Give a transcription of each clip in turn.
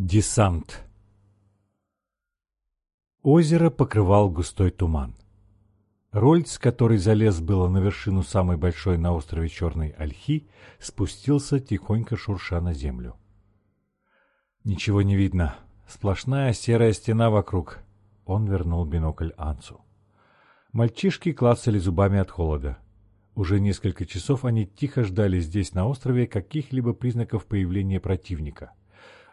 Десант Озеро покрывал густой туман. Рольц, который залез было на вершину самой большой на острове Черной Ольхи, спустился, тихонько шурша на землю. Ничего не видно. Сплошная серая стена вокруг. Он вернул бинокль Анцу. Мальчишки клацали зубами от холода. Уже несколько часов они тихо ждали здесь, на острове, каких-либо признаков появления противника.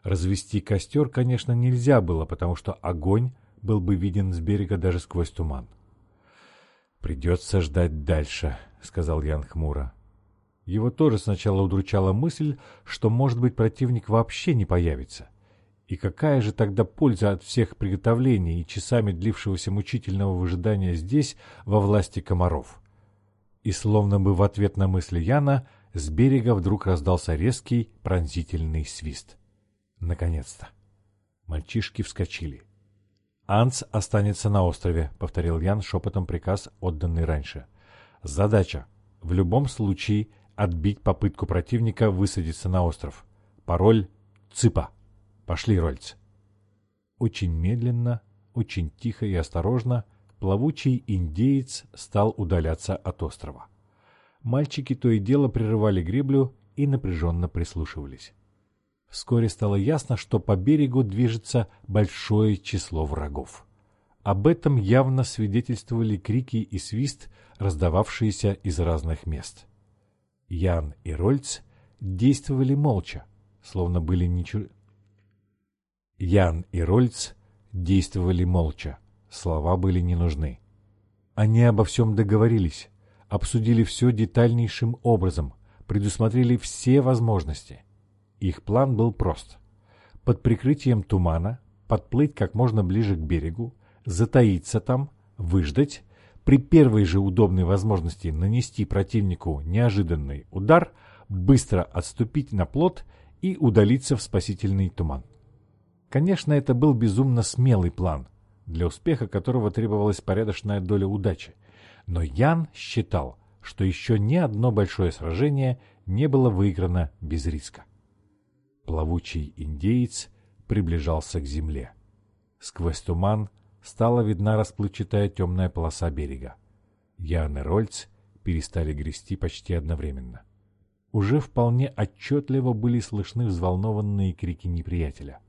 Развести костер, конечно, нельзя было, потому что огонь был бы виден с берега даже сквозь туман. «Придется ждать дальше», — сказал Ян хмуро. Его тоже сначала удручала мысль, что, может быть, противник вообще не появится. И какая же тогда польза от всех приготовлений и часами длившегося мучительного выжидания здесь, во власти комаров? И словно бы в ответ на мысли Яна, с берега вдруг раздался резкий пронзительный свист. Наконец-то. Мальчишки вскочили. «Анс останется на острове», — повторил Ян шепотом приказ, отданный раньше. «Задача. В любом случае отбить попытку противника высадиться на остров. Пароль «Цыпа». Пошли, Рольц». Очень медленно, очень тихо и осторожно плавучий индеец стал удаляться от острова. Мальчики то и дело прерывали греблю и напряженно прислушивались. Вскоре стало ясно, что по берегу движется большое число врагов. Об этом явно свидетельствовали крики и свист, раздававшиеся из разных мест. Ян и Рольц действовали молча, словно были ничего... Ян и Рольц действовали молча, слова были не нужны. Они обо всем договорились, обсудили все детальнейшим образом, предусмотрели все возможности. Их план был прост. Под прикрытием тумана подплыть как можно ближе к берегу, затаиться там, выждать, при первой же удобной возможности нанести противнику неожиданный удар, быстро отступить на плот и удалиться в спасительный туман. Конечно, это был безумно смелый план, для успеха которого требовалась порядочная доля удачи, но Ян считал, что еще ни одно большое сражение не было выиграно без риска. Плавучий индеец приближался к земле. Сквозь туман стала видна расплывчатая темная полоса берега. Ян и Рольц перестали грести почти одновременно. Уже вполне отчетливо были слышны взволнованные крики неприятеля.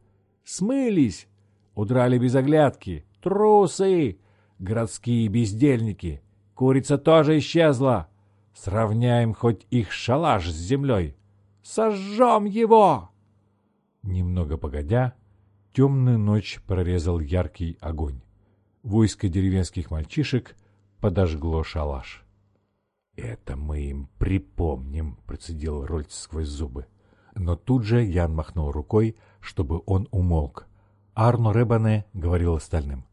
«Смылись! Удрали без оглядки! Трусы! Городские бездельники! Курица тоже исчезла! Сравняем хоть их шалаш с землей! Сожжем его!» Немного погодя, темную ночь прорезал яркий огонь. Войско деревенских мальчишек подожгло шалаш. «Это мы им припомним», — процедил Рольц сквозь зубы. Но тут же Ян махнул рукой, чтобы он умолк. Арно Ребане говорил остальным.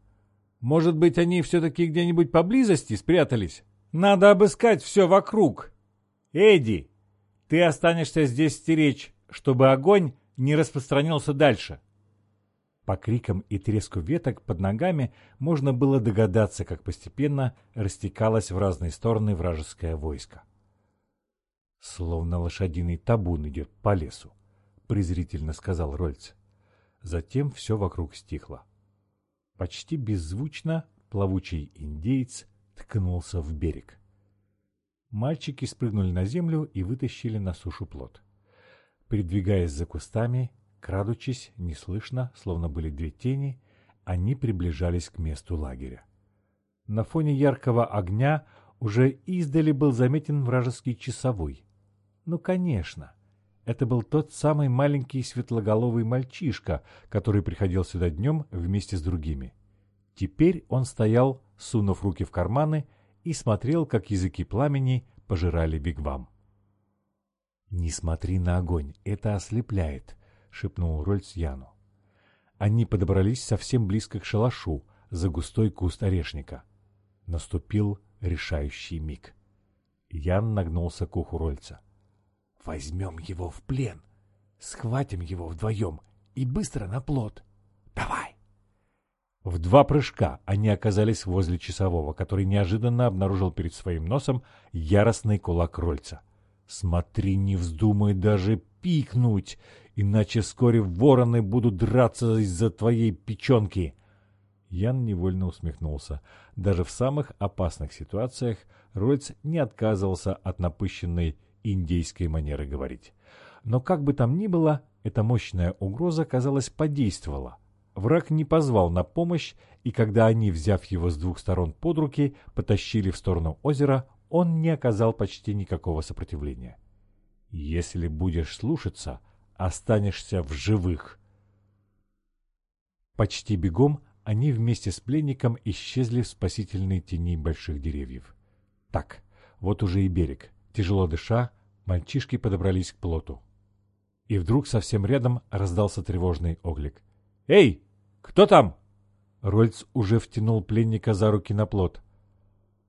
«Может быть, они все-таки где-нибудь поблизости спрятались? Надо обыскать все вокруг. Эдди, ты останешься здесь стеречь, чтобы огонь не распространился дальше. По крикам и треску веток под ногами можно было догадаться, как постепенно растекалось в разные стороны вражеское войско. «Словно лошадиный табун идет по лесу», — презрительно сказал Рольц. Затем все вокруг стихло. Почти беззвучно плавучий индеец ткнулся в берег. Мальчики спрыгнули на землю и вытащили на сушу плот. Передвигаясь за кустами, крадучись, неслышно, словно были две тени, они приближались к месту лагеря. На фоне яркого огня уже издали был заметен вражеский часовой. Ну, конечно, это был тот самый маленький светлоголовый мальчишка, который приходил сюда днем вместе с другими. Теперь он стоял, сунув руки в карманы, и смотрел, как языки пламени пожирали бигвам. «Не смотри на огонь, это ослепляет», — шепнул Рольц Яну. Они подобрались совсем близко к шалашу, за густой куст орешника. Наступил решающий миг. Ян нагнулся к уху Рольца. «Возьмем его в плен, схватим его вдвоем и быстро на плот. Давай!» В два прыжка они оказались возле часового, который неожиданно обнаружил перед своим носом яростный кулак Рольца — Смотри, не вздумай даже пикнуть, иначе вскоре вороны будут драться из-за твоей печенки!» Ян невольно усмехнулся. Даже в самых опасных ситуациях Рольц не отказывался от напыщенной индейской манеры говорить. Но как бы там ни было, эта мощная угроза, казалось, подействовала. Враг не позвал на помощь, и когда они, взяв его с двух сторон под руки, потащили в сторону озера, он не оказал почти никакого сопротивления. «Если будешь слушаться, останешься в живых». Почти бегом они вместе с пленником исчезли в спасительной тени больших деревьев. Так, вот уже и берег. Тяжело дыша, мальчишки подобрались к плоту. И вдруг совсем рядом раздался тревожный оклик. «Эй, кто там?» Рольц уже втянул пленника за руки на плот.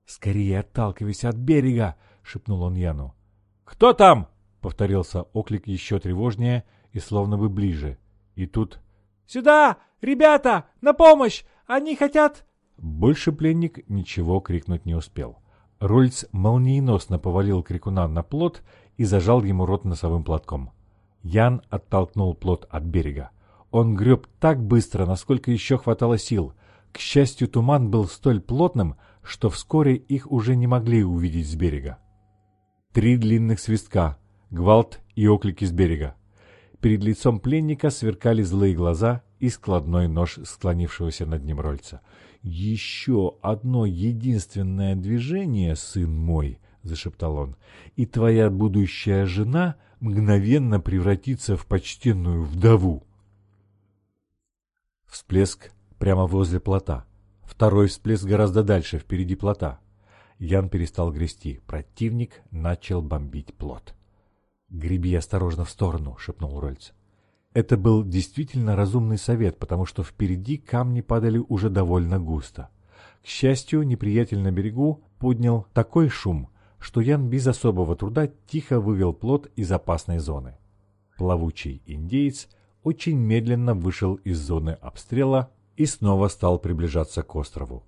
«Скорее отталкивайся от берега!» — шепнул он Яну. «Кто там?» — повторился оклик еще тревожнее и словно бы ближе. И тут... «Сюда! Ребята! На помощь! Они хотят...» Больше пленник ничего крикнуть не успел. Рольц молниеносно повалил крикуна на плот и зажал ему рот носовым платком. Ян оттолкнул плот от берега. Он греб так быстро, насколько еще хватало сил. К счастью, туман был столь плотным, что вскоре их уже не могли увидеть с берега. Три длинных свистка, гвалт и оклики с берега. Перед лицом пленника сверкали злые глаза и складной нож склонившегося над ним Рольца. «Еще одно единственное движение, сын мой!» — зашептал он. «И твоя будущая жена мгновенно превратится в почтенную вдову!» Всплеск прямо возле плота. Второй всплеск гораздо дальше, впереди плота. Ян перестал грести. Противник начал бомбить плот. «Греби осторожно в сторону», — шепнул Рольц. Это был действительно разумный совет, потому что впереди камни падали уже довольно густо. К счастью, неприятель на берегу поднял такой шум, что Ян без особого труда тихо вывел плот из опасной зоны. Плавучий индеец очень медленно вышел из зоны обстрела и снова стал приближаться к острову.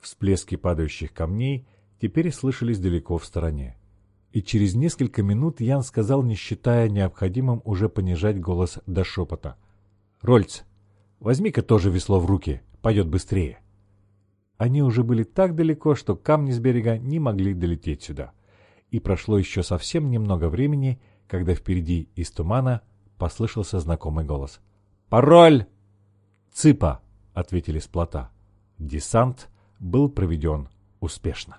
Всплески падающих камней теперь слышались далеко в стороне. И через несколько минут Ян сказал, не считая необходимым уже понижать голос до шепота. «Рольц, возьми-ка тоже весло в руки, пойдет быстрее». Они уже были так далеко, что камни с берега не могли долететь сюда. И прошло еще совсем немного времени, когда впереди из тумана послышался знакомый голос. «Пароль!» «Цыпа!» — ответили с плота. Десант был проведен успешно.